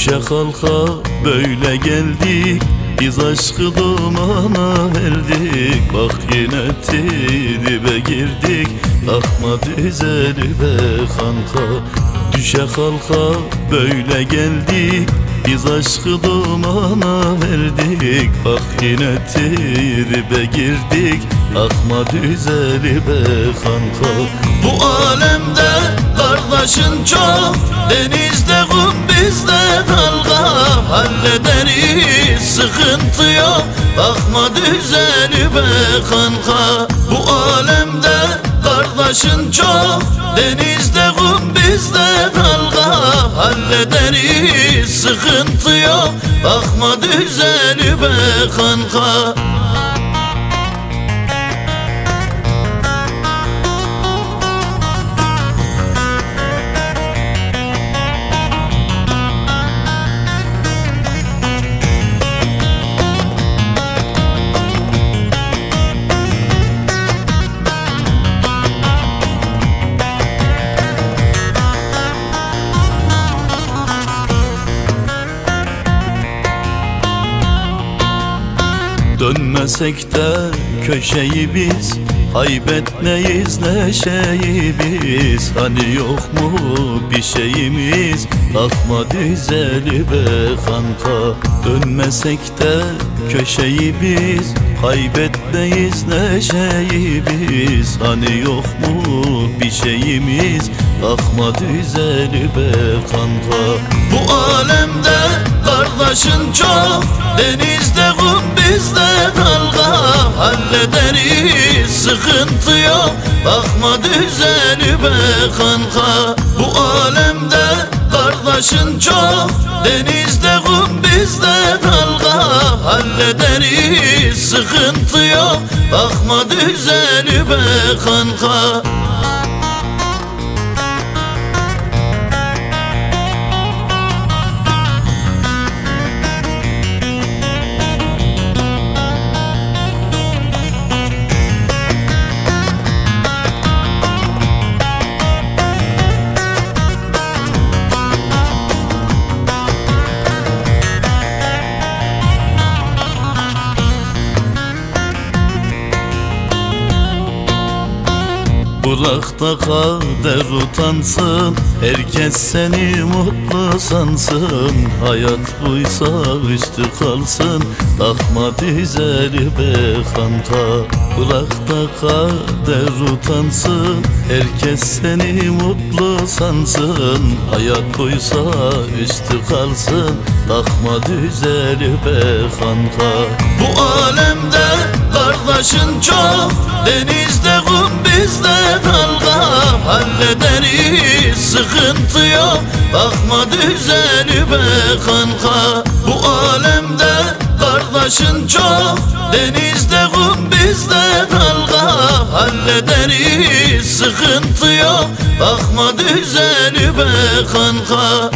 Düşe kalka böyle geldik. Biz aşkı dumana verdik. Bak yine tribe girdik. Takma düzeli be kanka. Düşe kalka böyle geldik. Biz aşkı dumana verdik. Bak yine tribe girdik Akma düzeli be kanka Bu alemde kardeşin çok. Denizde kum bizde dalga. Hallederiz sıkıntı yok. Bakma düzeli be kanka Bu alemde kardeşin çok. Denizde kum bizde dalga. Hallederiz sıkıntı yok. Bakma düzeli be kanka Dönmesek de köşeyi biz Kaybetmeyiz neşeyi biz. Hani yok mu bir şeyimiz? Bakma düzeli be kanka. Dönmesek de köşeyi biz Kaybetmeyiz neşeyi biz. Hani yok mu bir şeyimiz? Bakma düzeli be kanka. Bu alemde kardeşin çok. Denizde kum bizde dalga. Hallederiz sıkıntı yok. Bakma düzeli be kanka. Bu alemde kardeşin çok. Denizde kum bizde dalga Hallederiz sıkıntı yok. Bakma düzeli be kanka Bırak da kader utansın Herkes seni mutlu sansın. Hayat buysa üstü kalsın Takma düzeli be kanka Bırak da kader utansın Herkes seni mutlu sansın. Hayat buysa üstü kalsın Takma düzeli be kanka Bu alemde kardeşin çok Denizde kum bizde dalga. Hallederiz sıkıntı yok. Bakma düzeli be kanka. Bu alemde kardeşin çok Denizde kum bizde dalga. Hallederiz sıkıntı yok. Bakma düzeli be kanka